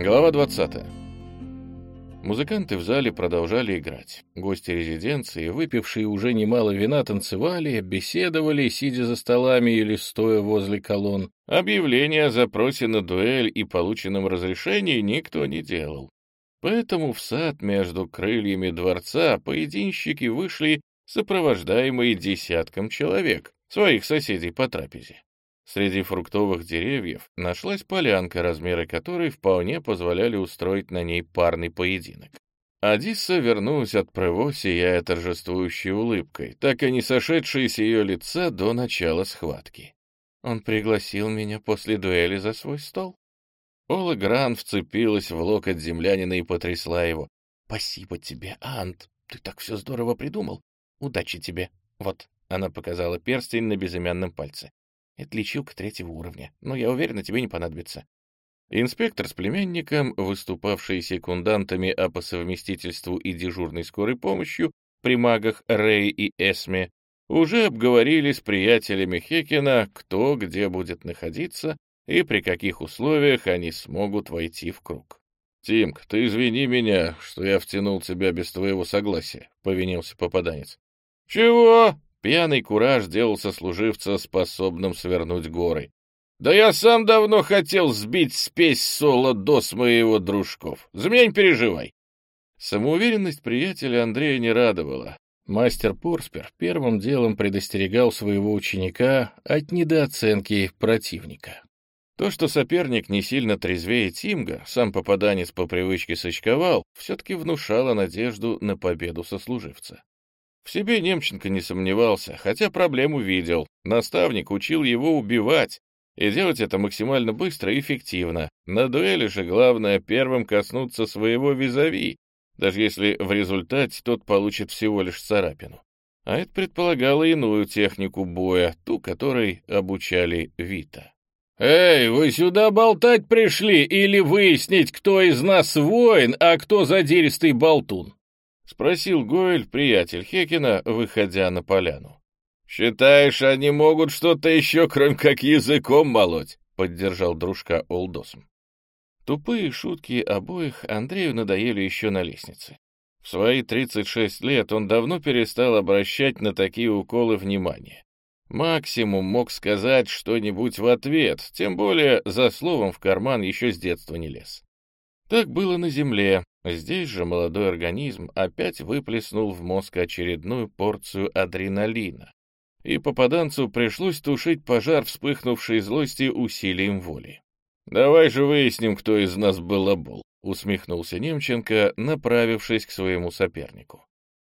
Глава 20. Музыканты в зале продолжали играть. Гости резиденции, выпившие уже немало вина, танцевали, беседовали, сидя за столами или стоя возле колонн. Объявления о запросе на дуэль и полученном разрешении никто не делал. Поэтому в сад между крыльями дворца поединщики вышли, сопровождаемые десятком человек, своих соседей по трапезе. Среди фруктовых деревьев нашлась полянка, размеры которой вполне позволяли устроить на ней парный поединок. Адисса вернулась от Прево, сияя торжествующей улыбкой, так и не сошедшей с ее лица до начала схватки. Он пригласил меня после дуэли за свой стол. Ола Гран вцепилась в локоть землянина и потрясла его. «Спасибо тебе, Ант, ты так все здорово придумал. Удачи тебе. Вот, она показала перстень на безымянном пальце. Это лечилка третьего уровня, но я уверена, тебе не понадобится. Инспектор с племянником, выступавшие секундантами, а по совместительству и дежурной скорой помощью при магах Рэй и Эсме, уже обговорили с приятелями Хекена, кто где будет находиться и при каких условиях они смогут войти в круг. «Тимк, ты извини меня, что я втянул тебя без твоего согласия», — повинился попаданец. «Чего?» Пьяный кураж делал сослуживца способным свернуть горы. «Да я сам давно хотел сбить спесь соло с моего дружков. За меня не переживай». Самоуверенность приятеля Андрея не радовала. Мастер Порспер первым делом предостерегал своего ученика от недооценки противника. То, что соперник не сильно трезвее Тимга, сам попаданец по привычке сочковал, все-таки внушало надежду на победу сослуживца. В себе Немченко не сомневался, хотя проблему видел. Наставник учил его убивать, и делать это максимально быстро и эффективно. На дуэли же главное первым коснуться своего визави, даже если в результате тот получит всего лишь царапину. А это предполагало иную технику боя, ту, которой обучали Вита. «Эй, вы сюда болтать пришли или выяснить, кто из нас воин, а кто задиристый болтун?» — спросил Гоэль, приятель Хекина, выходя на поляну. «Считаешь, они могут что-то еще, кроме как языком молоть?» — поддержал дружка Олдосом. Тупые шутки обоих Андрею надоели еще на лестнице. В свои 36 лет он давно перестал обращать на такие уколы внимание. Максимум мог сказать что-нибудь в ответ, тем более за словом в карман еще с детства не лез. Так было на земле, Здесь же молодой организм опять выплеснул в мозг очередную порцию адреналина, и попаданцу пришлось тушить пожар вспыхнувшей злости усилием воли. «Давай же выясним, кто из нас балабол», — усмехнулся Немченко, направившись к своему сопернику.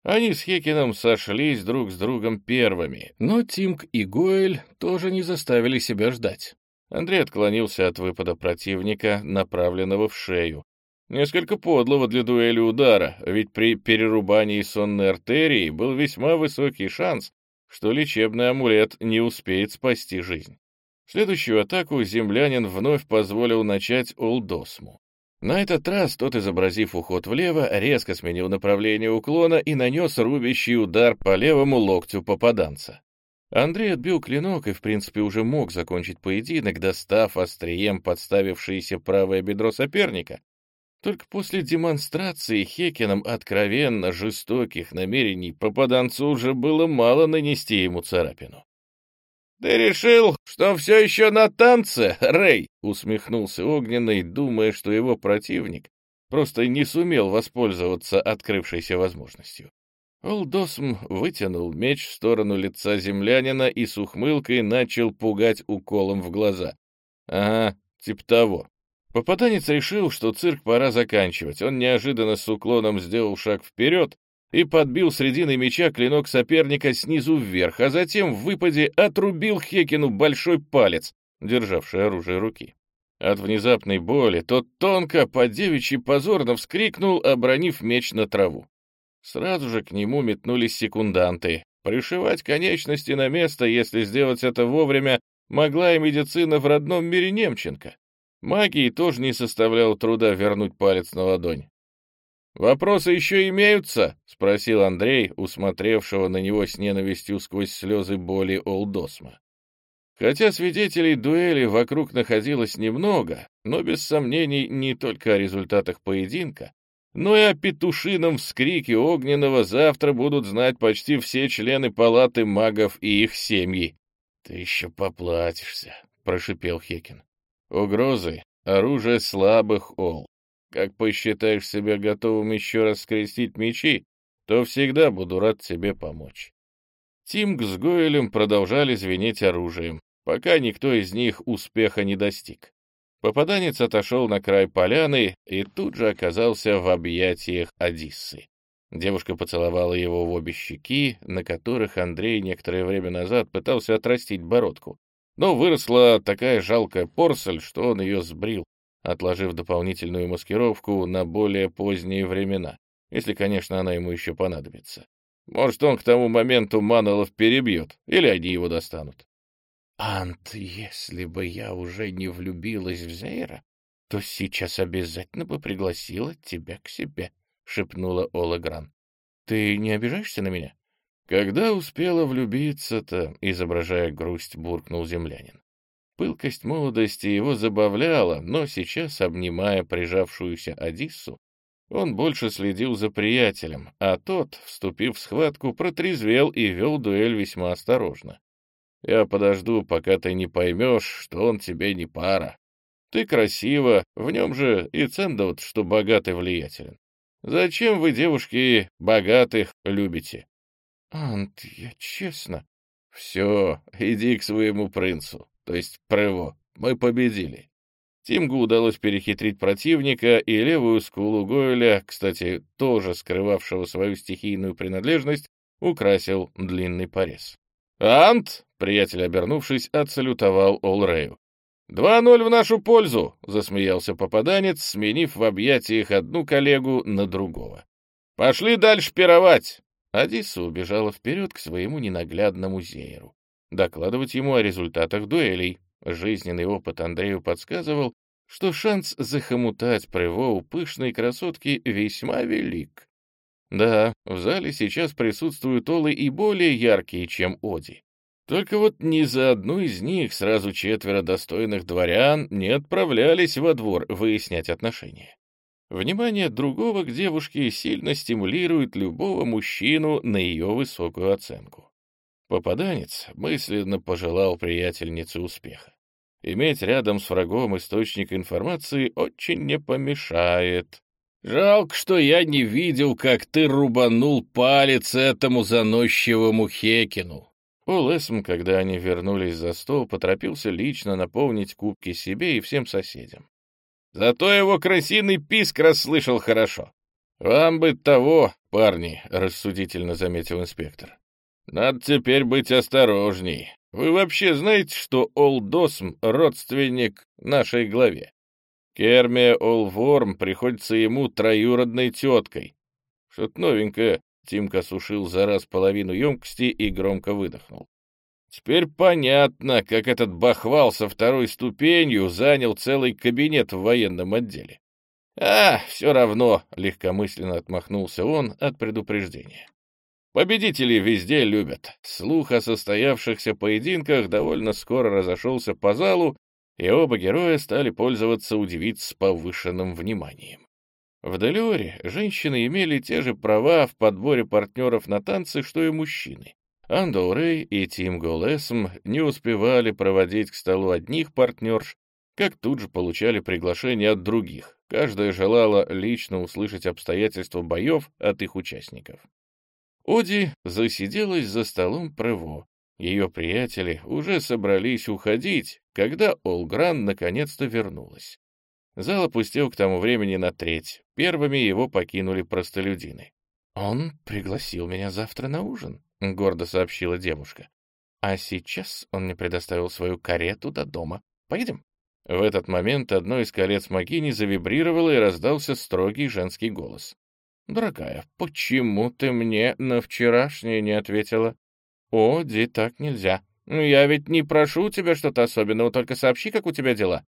Они с Хекином сошлись друг с другом первыми, но Тимк и Гоэль тоже не заставили себя ждать. Андрей отклонился от выпада противника, направленного в шею, Несколько подлого для дуэли удара, ведь при перерубании сонной артерии был весьма высокий шанс, что лечебный амулет не успеет спасти жизнь. Следующую атаку землянин вновь позволил начать Олдосму. На этот раз тот, изобразив уход влево, резко сменил направление уклона и нанес рубящий удар по левому локтю попаданца. Андрей отбил клинок и, в принципе, уже мог закончить поединок, достав острием подставившееся правое бедро соперника, только после демонстрации Хекином откровенно жестоких намерений попаданцу уже было мало нанести ему царапину. «Ты решил, что все еще на танце, Рэй?» — усмехнулся Огненный, думая, что его противник просто не сумел воспользоваться открывшейся возможностью. Олдосм вытянул меч в сторону лица землянина и с ухмылкой начал пугать уколом в глаза. «Ага, типа того. Попаданец решил, что цирк пора заканчивать. Он неожиданно с уклоном сделал шаг вперед и подбил срединой меча клинок соперника снизу вверх, а затем в выпаде отрубил Хекину большой палец, державший оружие руки. От внезапной боли тот тонко, по девичьи позорно вскрикнул, обронив меч на траву. Сразу же к нему метнулись секунданты. Пришивать конечности на место, если сделать это вовремя, могла и медицина в родном мире Немченко. Магии тоже не составляло труда вернуть палец на ладонь. «Вопросы еще имеются?» — спросил Андрей, усмотревшего на него с ненавистью сквозь слезы боли Олдосма. Хотя свидетелей дуэли вокруг находилось немного, но без сомнений не только о результатах поединка, но и о петушином вскрике огненного завтра будут знать почти все члены палаты магов и их семьи. — Ты еще поплатишься, — прошипел Хекин. — Угрозы — оружие слабых, Ол. Как посчитаешь себя готовым еще раз скрестить мечи, то всегда буду рад тебе помочь. Тимг с Гоэлем продолжали звенеть оружием, пока никто из них успеха не достиг. Попаданец отошел на край поляны и тут же оказался в объятиях Одиссы. Девушка поцеловала его в обе щеки, на которых Андрей некоторое время назад пытался отрастить бородку. Но выросла такая жалкая порсель, что он ее сбрил, отложив дополнительную маскировку на более поздние времена, если, конечно, она ему еще понадобится. Может, он к тому моменту Манолов перебьет, или они его достанут. — Ант, если бы я уже не влюбилась в Зейра, то сейчас обязательно бы пригласила тебя к себе, — шепнула Ола Гран. — Ты не обижаешься на меня? — Когда успела влюбиться-то, — изображая грусть, буркнул землянин. Пылкость молодости его забавляла, но сейчас, обнимая прижавшуюся Одиссу, он больше следил за приятелем, а тот, вступив в схватку, протрезвел и вел дуэль весьма осторожно. «Я подожду, пока ты не поймешь, что он тебе не пара. Ты красива, в нем же и Цендовт, что богатый влиятелен. Зачем вы, девушки, богатых любите?» «Ант, я честно...» «Все, иди к своему принцу, то есть Прево, мы победили. Тимгу удалось перехитрить противника, и левую скулу Гойля, кстати, тоже скрывавшего свою стихийную принадлежность, украсил длинный порез. «Ант!» — приятель, обернувшись, отсалютовал Олрею. «Два ноль в нашу пользу!» — засмеялся попаданец, сменив в объятиях одну коллегу на другого. «Пошли дальше пировать!» Адисса убежала вперед к своему ненаглядному зееру. Докладывать ему о результатах дуэлей, Жизненный опыт Андрею подсказывал, что шанс захомутать Прево у пышной красотки весьма велик. Да, в зале сейчас присутствуют олы и более яркие, чем Оди. Только вот ни за одну из них сразу четверо достойных дворян не отправлялись во двор выяснять отношения. Внимание другого к девушке сильно стимулирует любого мужчину на ее высокую оценку. Попаданец мысленно пожелал приятельнице успеха. Иметь рядом с врагом источник информации очень не помешает. Жалко, что я не видел, как ты рубанул палец этому заносчивому Хекину. Олэсм, когда они вернулись за стол, поторопился лично наполнить кубки себе и всем соседям. Зато его крысиный писк расслышал хорошо. «Вам бы того, парни», — рассудительно заметил инспектор. «Надо теперь быть осторожней. Вы вообще знаете, что Олдосм — родственник нашей главе? Кермия Олворм приходится ему троюродной теткой. Что-то новенькое. Тимка сушил за раз половину емкости и громко выдохнул. Теперь понятно, как этот бахвал со второй ступенью занял целый кабинет в военном отделе. А, все равно, — легкомысленно отмахнулся он от предупреждения. Победители везде любят. Слух о состоявшихся поединках довольно скоро разошелся по залу, и оба героя стали пользоваться у с повышенным вниманием. В Делиоре женщины имели те же права в подборе партнеров на танцы, что и мужчины. Андо Рэй и Тим Голесм не успевали проводить к столу одних партнерш, как тут же получали приглашения от других. Каждая желала лично услышать обстоятельства боев от их участников. Оди засиделась за столом Прево. Ее приятели уже собрались уходить, когда Олгран наконец-то вернулась. Зал опустел к тому времени на треть. Первыми его покинули простолюдины. «Он пригласил меня завтра на ужин», — гордо сообщила девушка. «А сейчас он мне предоставил свою карету до дома. Поедем?» В этот момент одно из колец Магини завибрировало и раздался строгий женский голос. «Дорогая, почему ты мне на вчерашнее не ответила?» «О, Ди, так нельзя. Я ведь не прошу тебя что-то особенного, только сообщи, как у тебя дела».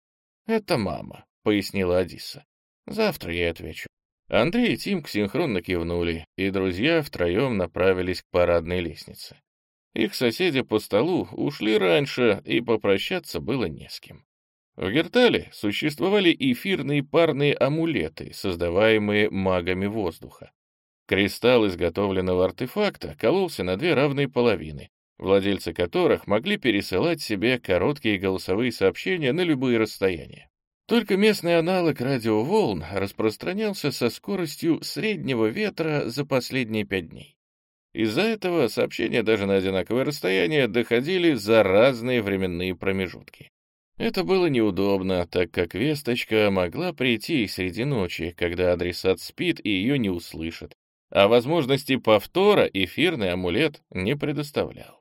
«Это мама», — пояснила Адисса. «Завтра я отвечу». Андрей и Тимк синхронно кивнули, и друзья втроем направились к парадной лестнице. Их соседи по столу ушли раньше, и попрощаться было не с кем. В Гертале существовали эфирные парные амулеты, создаваемые магами воздуха. Кристалл изготовленного артефакта кололся на две равные половины, владельцы которых могли пересылать себе короткие голосовые сообщения на любые расстояния. Только местный аналог радиоволн распространялся со скоростью среднего ветра за последние пять дней. Из-за этого сообщения даже на одинаковое расстояние доходили за разные временные промежутки. Это было неудобно, так как весточка могла прийти среди ночи, когда адресат спит и ее не услышит, а возможности повтора эфирный амулет не предоставлял.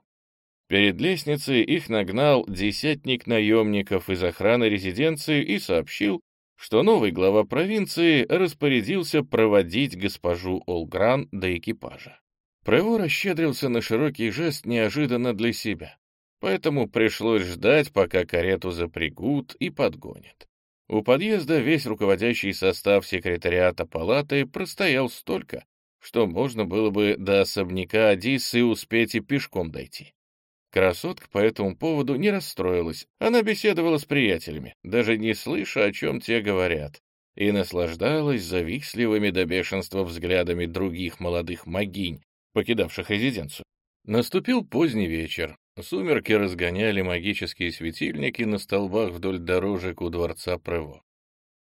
Перед лестницей их нагнал десятник наемников из охраны резиденции и сообщил, что новый глава провинции распорядился проводить госпожу Олгран до экипажа. Прево расщедрился на широкий жест неожиданно для себя, поэтому пришлось ждать, пока карету запрягут и подгонят. У подъезда весь руководящий состав секретариата палаты простоял столько, что можно было бы до особняка Одиссы успеть и пешком дойти. Красотка по этому поводу не расстроилась. Она беседовала с приятелями, даже не слыша, о чем те говорят, и наслаждалась завистливыми до бешенства взглядами других молодых могинь, покидавших резиденцию. Наступил поздний вечер. Сумерки разгоняли магические светильники на столбах вдоль дорожек у дворца Прево.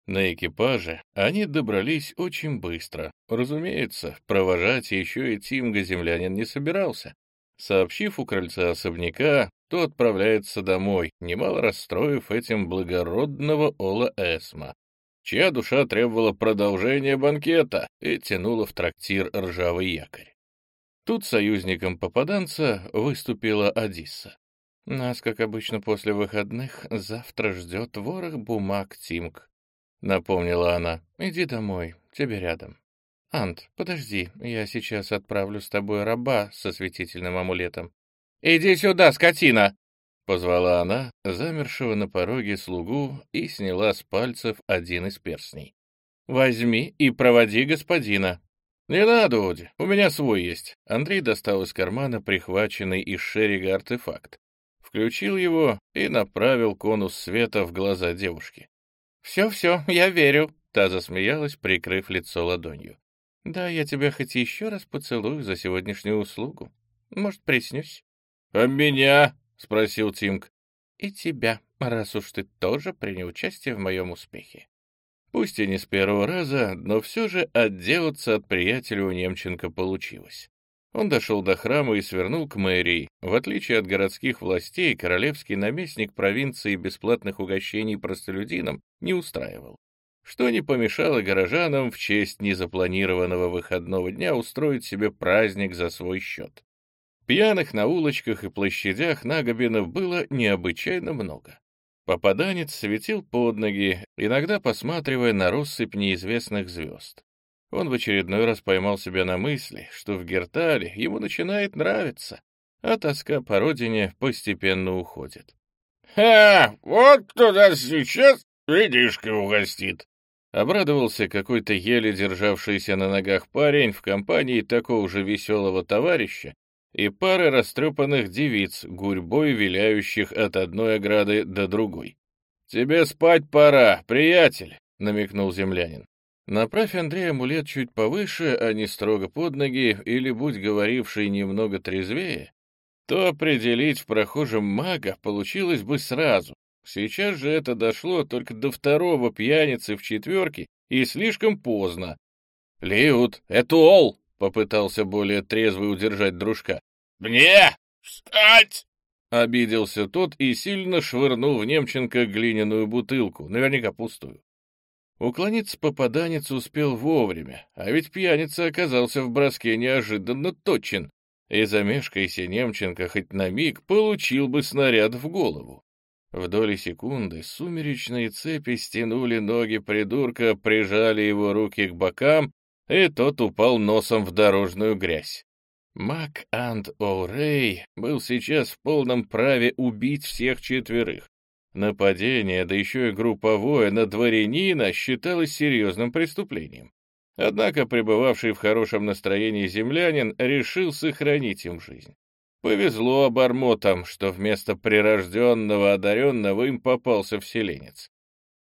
На экипаже они добрались очень быстро. Разумеется, провожать еще и Тимга землянин не собирался. Сообщив у крыльца особняка, то отправляется домой, немало расстроив этим благородного Ола Эсма, чья душа требовала продолжения банкета и тянула в трактир ржавый якорь. Тут союзником попаданца выступила Одисса. «Нас, как обычно, после выходных завтра ждет ворох бумаг, Тимк», — напомнила она. «Иди домой, тебе рядом». «Ант, подожди, я сейчас отправлю с тобой раба со светительным амулетом». «Иди сюда, скотина!» — позвала она, замершего на пороге слугу, и сняла с пальцев один из перстней. «Возьми и проводи господина». «Не надо, Оди, у меня свой есть». Андрей достал из кармана прихваченный из шерига артефакт, включил его и направил конус света в глаза девушки. «Все-все, я верю», — та засмеялась, прикрыв лицо ладонью. Да, я тебя хоть еще раз поцелую за сегодняшнюю услугу. Может, приснюсь? — А меня? — спросил Тимк. — И тебя, раз уж ты тоже принял участие в моем успехе. Пусть и не с первого раза, но все же отделаться от приятеля у Немченко получилось. Он дошел до храма и свернул к мэрии. В отличие от городских властей, королевский наместник провинции бесплатных угощений простолюдинам не устраивал что не помешало горожанам в честь незапланированного выходного дня устроить себе праздник за свой счет. Пьяных на улочках и площадях Нагобинов было необычайно много. Попаданец светил под ноги, иногда посматривая на россыпь неизвестных звезд. Он в очередной раз поймал себя на мысли, что в Гертале ему начинает нравиться, а тоска по родине постепенно уходит. «Ха! Вот туда сейчас видишка угостит!» Обрадовался какой-то еле державшийся на ногах парень в компании такого же веселого товарища и пары растрепанных девиц, гурьбой виляющих от одной ограды до другой. «Тебе спать пора, приятель!» — намекнул землянин. Направь Андрей амулет чуть повыше, а не строго под ноги, или будь говоривший немного трезвее, то определить в прохожем мага получилось бы сразу, Сейчас же это дошло только до второго пьяницы в четверке и слишком поздно. «Лиут, это Ол!» — попытался более трезвый удержать дружка. «Мне! Встать!» — обиделся тот и сильно швырнул в Немченко глиняную бутылку, наверняка пустую. Уклониться попаданец успел вовремя, а ведь пьяница оказался в броске неожиданно точен, и замешкайся Немченко хоть на миг, получил бы снаряд в голову. В доли секунды сумеречные цепи стянули ноги придурка, прижали его руки к бокам, и тот упал носом в дорожную грязь. Мак Анд О'Рей был сейчас в полном праве убить всех четверых. Нападение, да еще и групповое, на дворянина считалось серьезным преступлением. Однако пребывавший в хорошем настроении землянин решил сохранить им жизнь. Повезло обормотам, что вместо прирожденного одаренного им попался вселенец.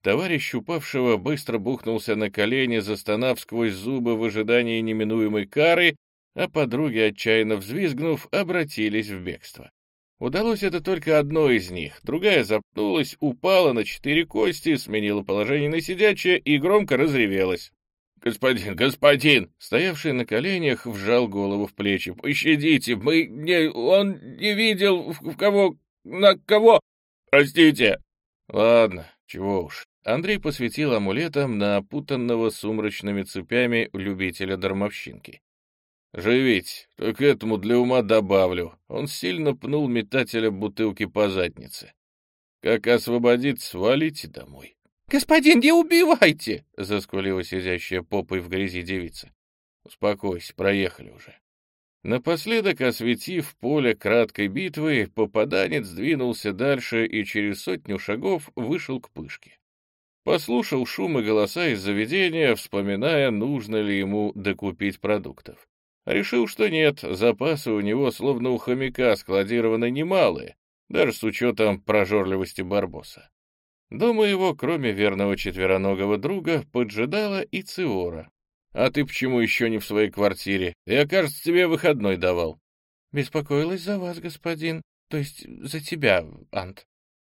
Товарищ упавшего быстро бухнулся на колени, застонав сквозь зубы в ожидании неминуемой кары, а подруги, отчаянно взвизгнув, обратились в бегство. Удалось это только одной из них, другая запнулась, упала на четыре кости, сменила положение на сидячее и громко разревелась. «Господин, господин!» Стоявший на коленях вжал голову в плечи. «Пощадите, мы не... Он не видел, в кого... на кого... Простите!» «Ладно, чего уж». Андрей посветил амулетом на опутанного сумрачными цепями любителя дармовщинки. «Живить, только этому для ума добавлю». Он сильно пнул метателя бутылки по заднице. «Как освободиться, валите домой». «Господин, не убивайте!» — заскулила сидящая попой в грязи девица. «Успокойся, проехали уже». Напоследок, осветив поле краткой битвы, попаданец двинулся дальше и через сотню шагов вышел к пышке. Послушал шум и голоса из заведения, вспоминая, нужно ли ему докупить продуктов. Решил, что нет, запасы у него словно у хомяка складированы немалые, даже с учетом прожорливости Барбоса. Дома его, кроме верного четвероногого друга, поджидала и Циора. «А ты почему еще не в своей квартире? Я, кажется, тебе выходной давал». «Беспокоилась за вас, господин, то есть за тебя, Ант».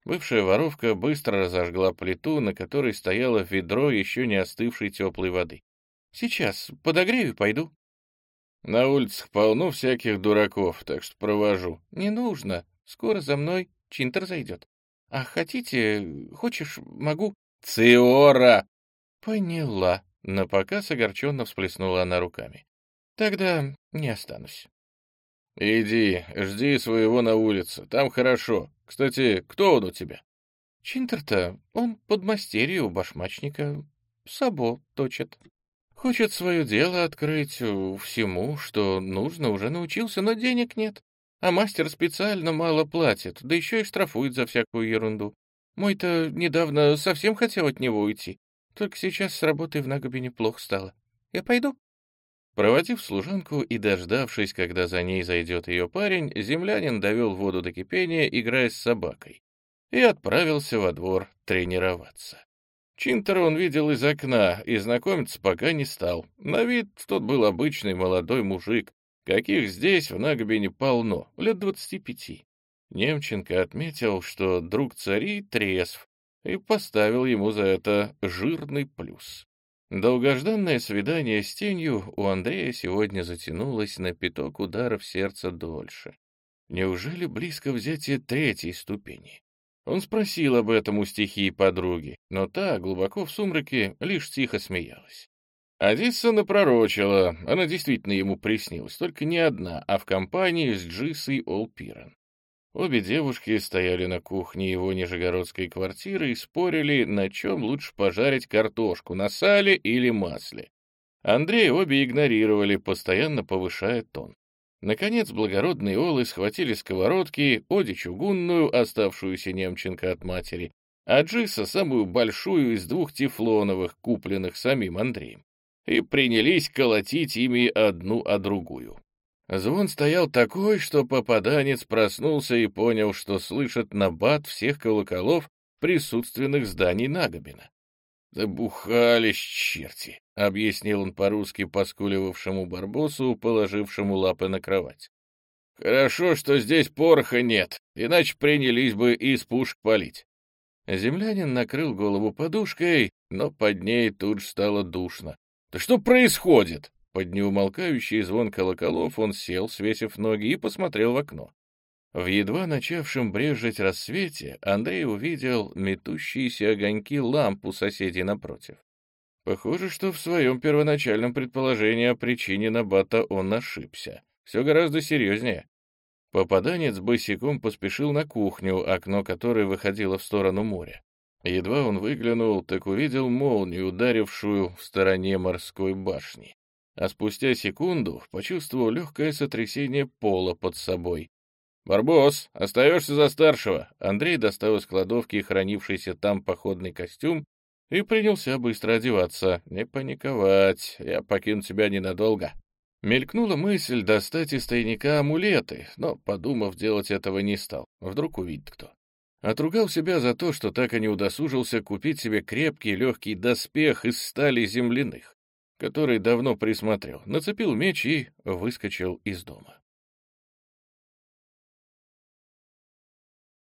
Бывшая воровка быстро разожгла плиту, на которой стояло ведро еще не остывшей теплой воды. «Сейчас подогрею и пойду». На улицах полно всяких дураков, так что провожу. Не нужно. Скоро за мной Чинтер зайдет. А хотите, хочешь, могу... Циора! Поняла. Напоказ огорченно всплеснула она руками. Тогда не останусь. Иди, жди своего на улице, там хорошо. Кстати, кто он у тебя? Чинтер-то, он подмастерье у башмачника. Сабо точит. Хочет свое дело открыть, э, всему, что нужно, уже научился, но денег нет. А мастер специально мало платит, да еще и штрафует за всякую ерунду. Мой-то недавно совсем хотел от него уйти. Только сейчас с работой в Нагобе неплохо стало. Я пойду. Проводив служанку и дождавшись, когда за ней зайдет ее парень, землянин довел воду до кипения, играя с собакой, и отправился во двор тренироваться. Чинтера он видел из окна и знакомиться пока не стал. На вид тот был обычный молодой мужик, каких здесь в Нагобине полно, лет двадцати пяти. Немченко отметил, что друг царей трезв, и поставил ему за это жирный плюс. Долгожданное свидание с тенью у Андрея сегодня затянулось на пяток ударов сердца дольше. Неужели близко взятие третьей ступени? Он спросил об этом у стихии подруги, но та, глубоко в сумраке, лишь тихо смеялась. Адисса напророчила, она действительно ему приснилась, только не одна, а в компании с Джисой Олпирен. Обе девушки стояли на кухне его нижегородской квартиры и спорили, на чем лучше пожарить картошку, на сале или масле. Андрей обе игнорировали, постоянно повышая тон. Наконец благородные олы схватили сковородки, Оди чугунную, оставшуюся Немченко от матери, а Джиса самую большую из двух тефлоновых, купленных самим Андреем, и принялись колотить ими одну о другую. Звон стоял такой, что попаданец проснулся и понял, что слышит набат всех колоколов присутственных зданий Нагобина. «Забухались черти!» — объяснил он по-русски поскуливавшему Барбосу, положившему лапы на кровать. «Хорошо, что здесь пороха нет, иначе принялись бы из пушек палить». Землянин накрыл голову подушкой, но под ней тут же стало душно. «Да что происходит?» Под неумолкающий звон колоколов он сел, свесив ноги, и посмотрел в окно. В едва начавшем брежить рассвете Андрей увидел метущиеся огоньки ламп у соседей напротив. Похоже, что в своем первоначальном предположении о причине набата он ошибся. Все гораздо серьезнее. Попаданец босиком поспешил на кухню, окно которой выходило в сторону моря. Едва он выглянул, так увидел молнию, ударившую в стороне морской башни. А спустя секунду почувствовал легкое сотрясение пола под собой. «Барбос, остаешься за старшего!» Андрей достал из кладовки хранившийся там походный костюм и принялся быстро одеваться. «Не паниковать, я покину тебя ненадолго». Мелькнула мысль достать из тайника амулеты, но, подумав, делать этого не стал. Вдруг увидит кто. Отругал себя за то, что так и не удосужился купить себе крепкий легкий доспех из стали земляных, который давно присмотрел, нацепил меч и выскочил из дома.